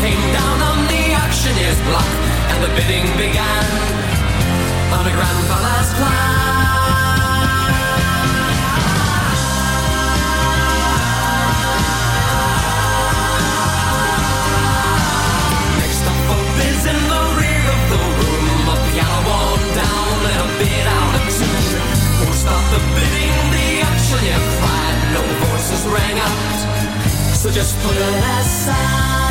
Came down on the auctioneer's block, and the bidding began on a grandfather's Next up for bids in the rear of the room, a piano worn down and a bit out of tune. Who stopped the bidding? The auctioneer cried. No voices rang out, so just put it aside.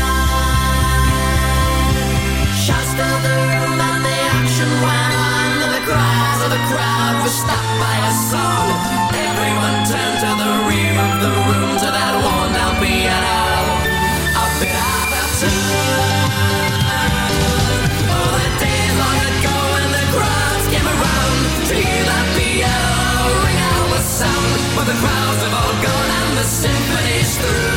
The crowds have all gone and the symphony's through.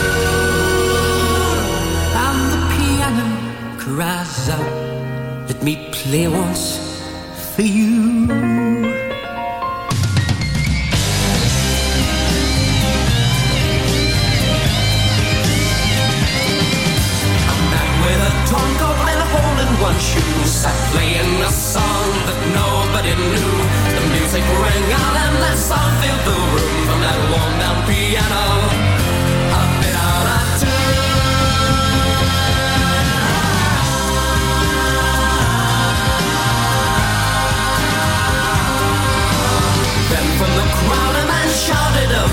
And a hole in one shoe sat playing a song that nobody knew. The music rang out and song filled the room down piano.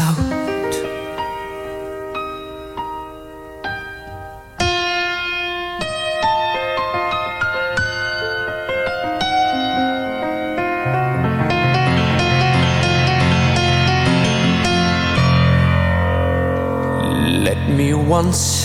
Out. Let me once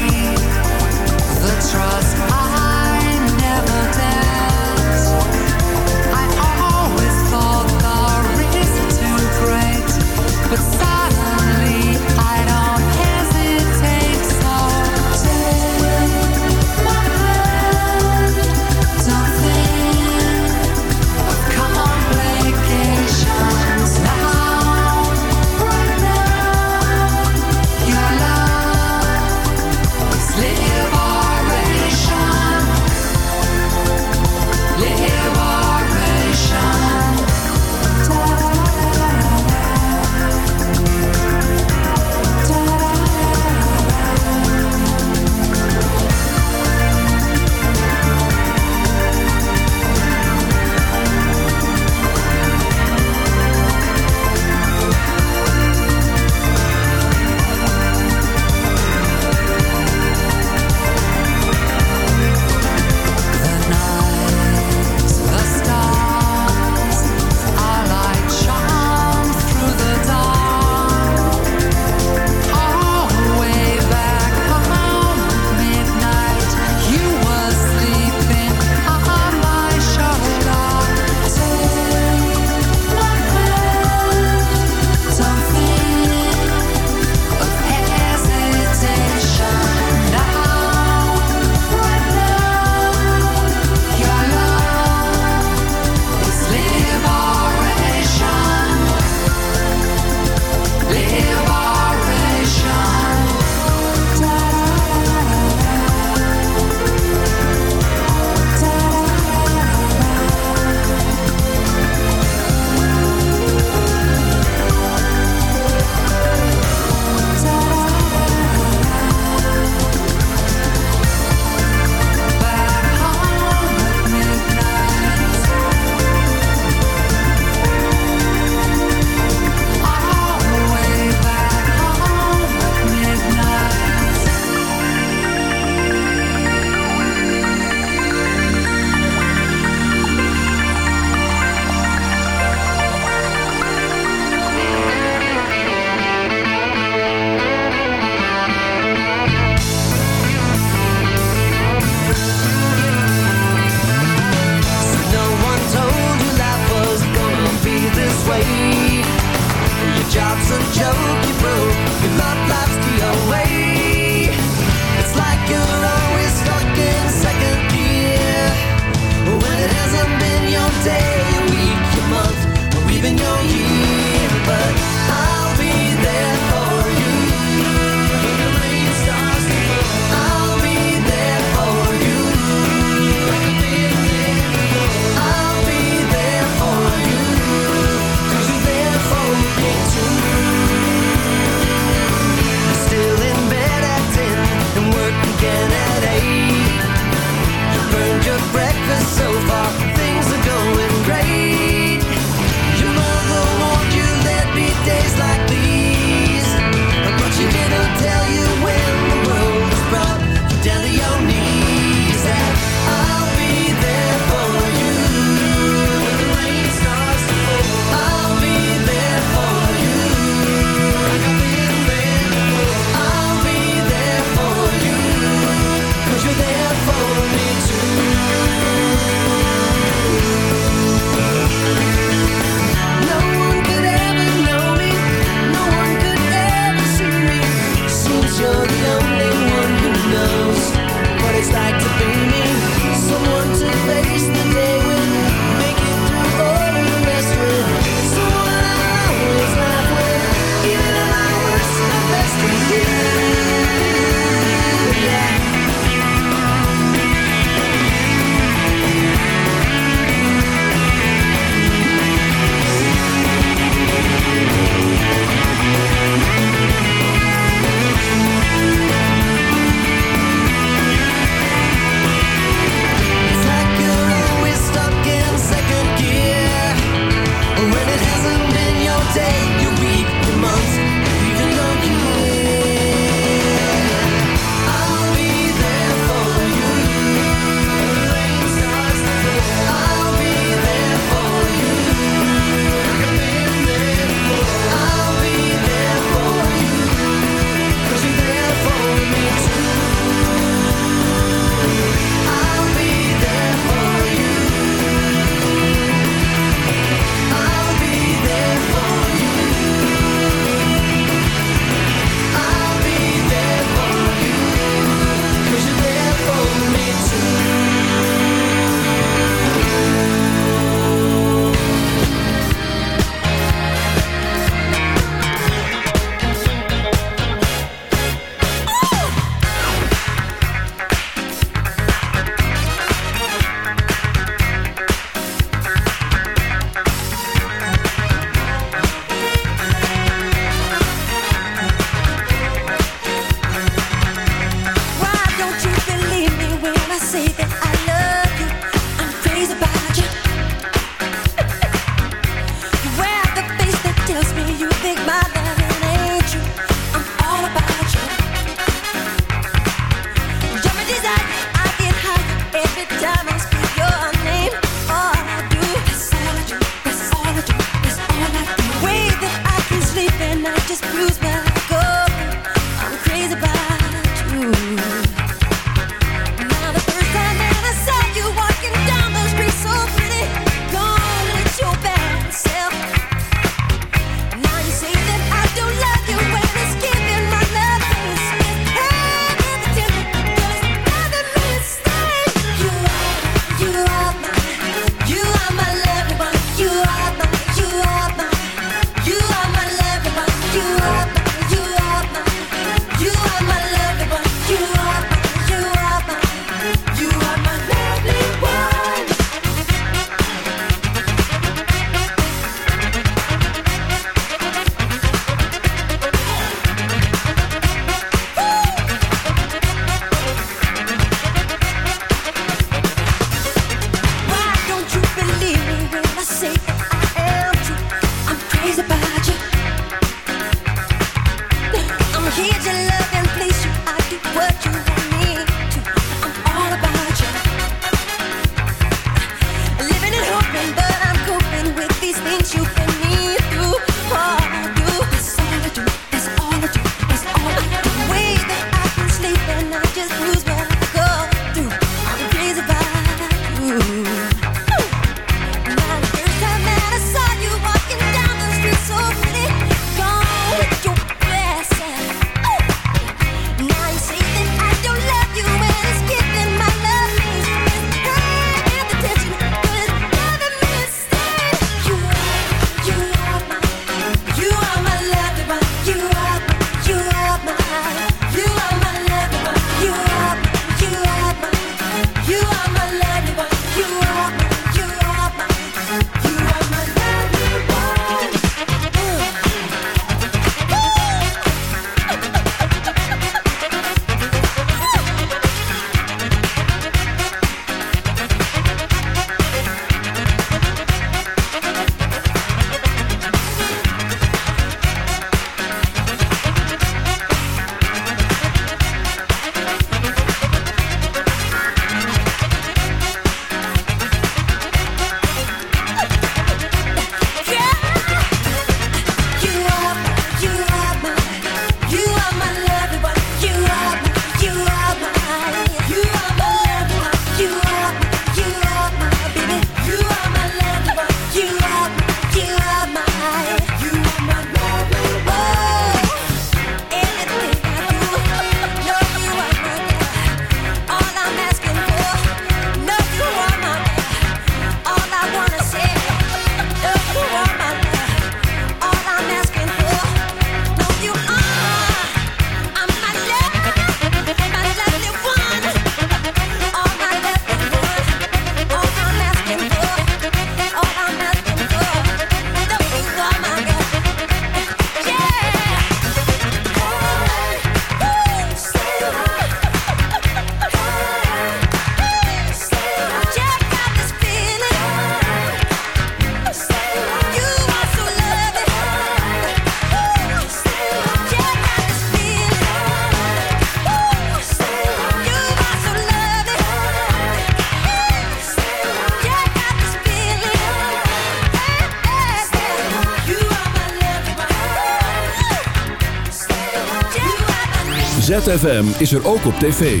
ZFM is er ook op tv.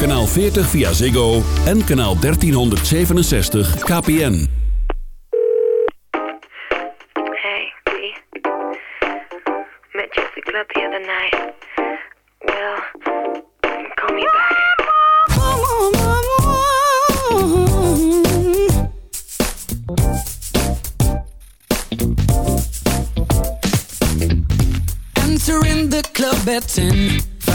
Kanaal 40 via Ziggo en kanaal 1367 KPN. Hey, B. Met the club the other night. Well, call me back. Entering the club at 10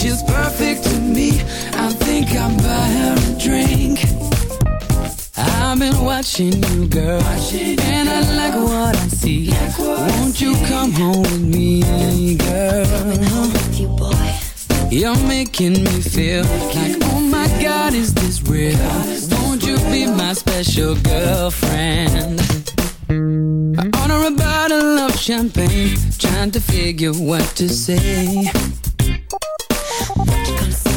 She's perfect to me I think I'll buy her a drink I've been watching you, girl, watching and I like what I see. Won't you come home with me, girl? You're making me feel like, oh my God, is this real? Won't you be my special girlfriend? I order a bottle of champagne, trying to figure what to say.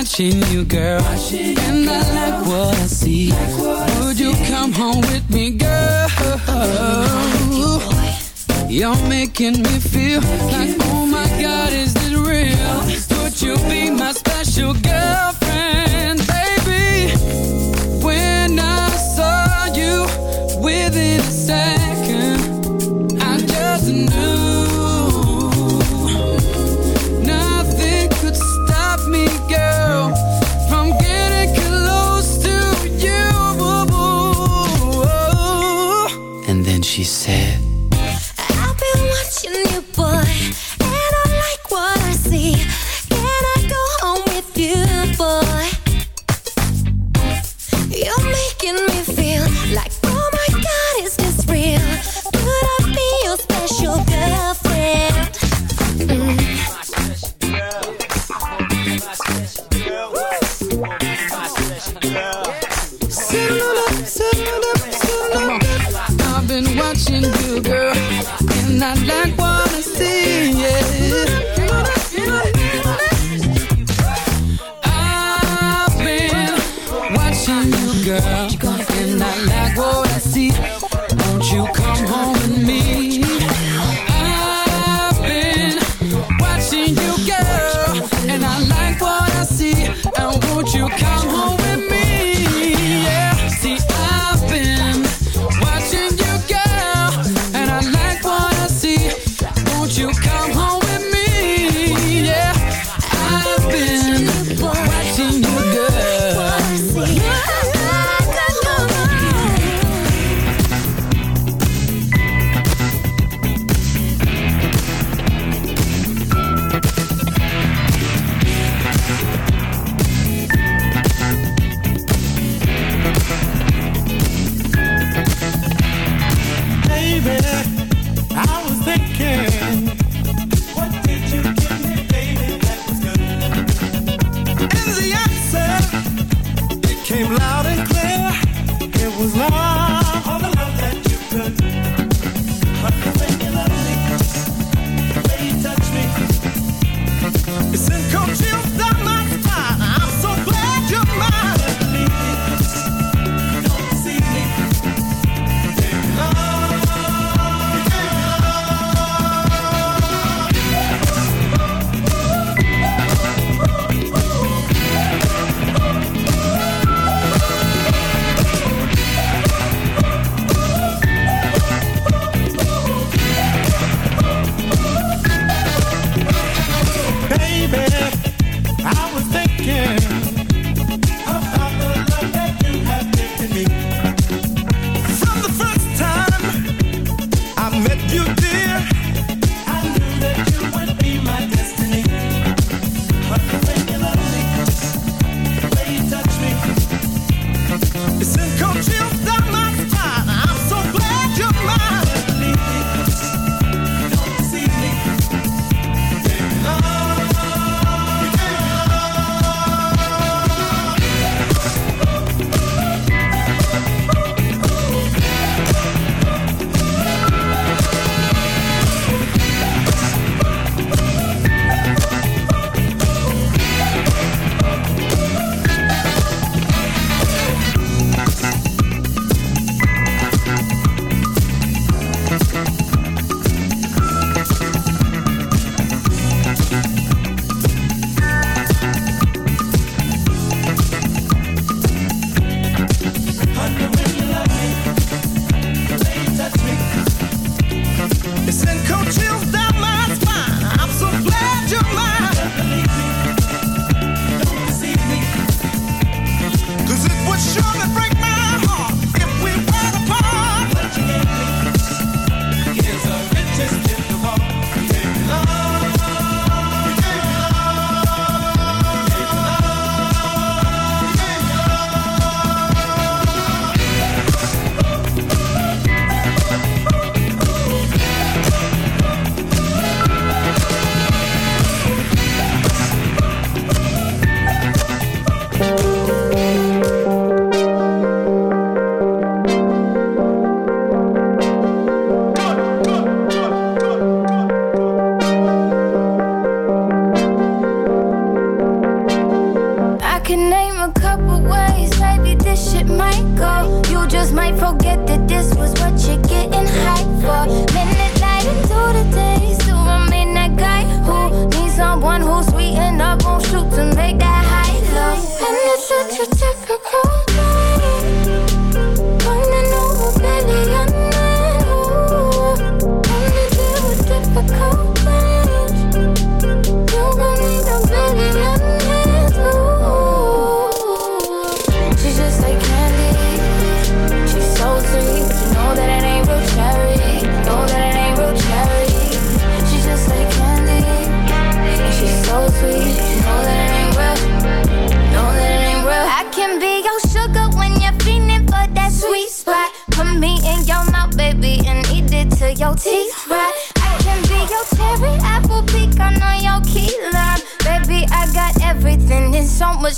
watching you, girl, and I like what I see. Like what Would you come home with me, girl? You're making me feel like,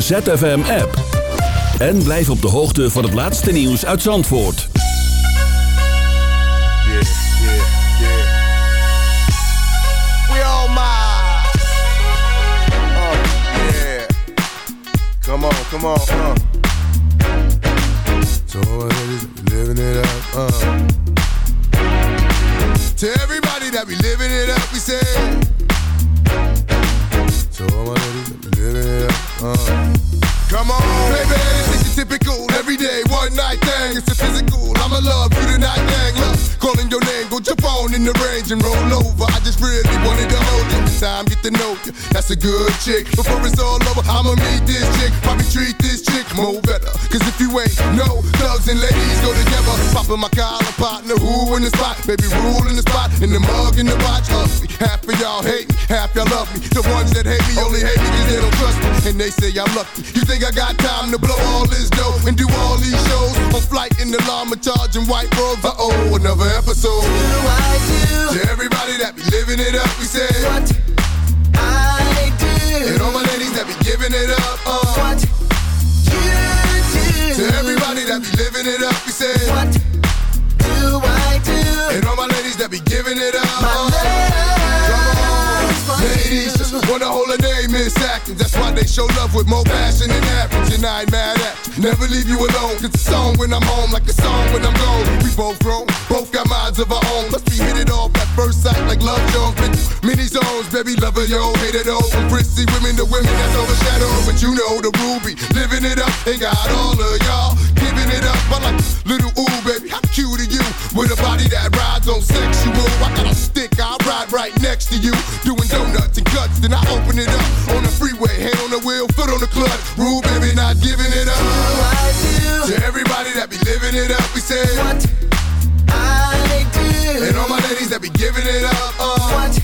De ZFM app. En blijf op de hoogte van het laatste nieuws uit Zandvoort. Yeah, yeah, yeah. We all mine. Oh, yeah. Come on, come on, uh. So my that be living it up, uh. To everybody that be living it up, we say. So my be living it uh. Come on, baby, it's your typical everyday one night thing. It's a physical. I'ma love you tonight, dang. Look, calling your name, go jump in the range and roll over. I just really wanted to hold you. Time, get to know you. That's a good chick. Before it's all over, I'ma meet this chick. Probably treat this chick more better. Cause if you ain't no thugs and ladies go together. Popping my collar, partner, who in the spot? Baby, rule in the spot. In the mug, in the watch, ugly. Half of y'all hate me, half y'all love me. The ones that hate me only hate me cause they don't trust me. And they say I'm lucky. You think I got time to blow all this dough and do all these shows? On flight in the llama charging white robes. Uh oh, another episode. To everybody that be living it up, we say what I do. And all my ladies that be giving it up, uh. What you do. To everybody that be living it up, we say what do I do? And all my ladies that be giving it up. Come on, ladies, hold a name Miss Atkins. That's why they show love with more passion than average. And I ain't mad at you. Never leave you alone. It's a song when I'm home, like a song when I'm gone. We both grown, both got minds of our own. Must be hit it off at first sight, like love Jones. Many zones, baby, lover, yo, hate it all. From prissy women to women that's overshadowed. But you know the ruby, living it up, ain't got all of y'all giving it up. I like little ooh, baby, how cute are you? With a body that rides on sexual. I got a stick, ride right next to you, doing donuts and guts. Then I open it up on the freeway, hand on the wheel, foot on the clutch. Rule, baby, not giving it up. To everybody that be living it up, we say what I do. And all my ladies that be giving it up, uh. What you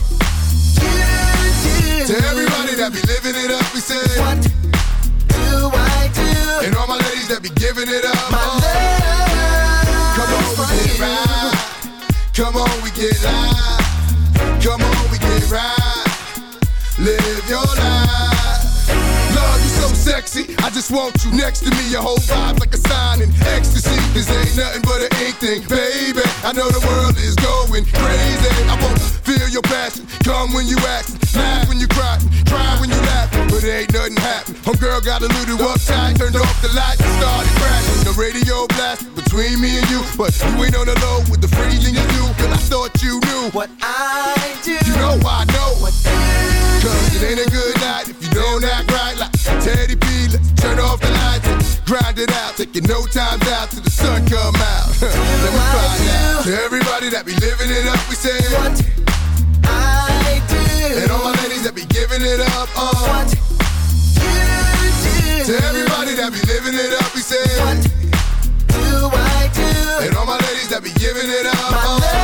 do. To everybody that be living it up, we say what do I do? And all my ladies that be giving it up, My uh. Come on, we get right. Come on, we get live. Come on, sexy. I just want you next to me. Your whole vibe's like a sign in ecstasy. This ain't nothing but an Inc thing, baby. I know the world is going crazy. I wanna feel your passion. Come when you act, laugh when you cry, cry when you laugh. But ain't nothing happen. Homegirl got a little uptight, turned off the lights and started crashing. The radio blasted between me and you, but you ain't on the low with the freezing you do. Girl, I thought you knew what I do. You know I know what Cause it ain't a good night if you don't act right like Teddy To everybody that be living it up, we say what I do. And all my ladies that be giving it up, uh. what you do. To everybody that be living it up, we say what do I do? And all my ladies that be giving it up, my uh.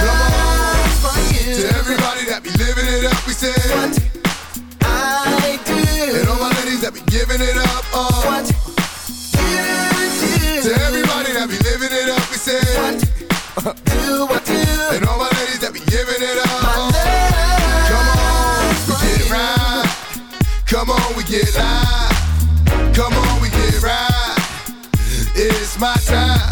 Come on. For you. To everybody that be living it up, we say what I do. And all my ladies that be giving it up, uh. what you do. To everybody that be living it up, we say what do what do. And all my ladies that be giving it up. Come on, we get. Come on, we get live. Come on, we get right. It's my time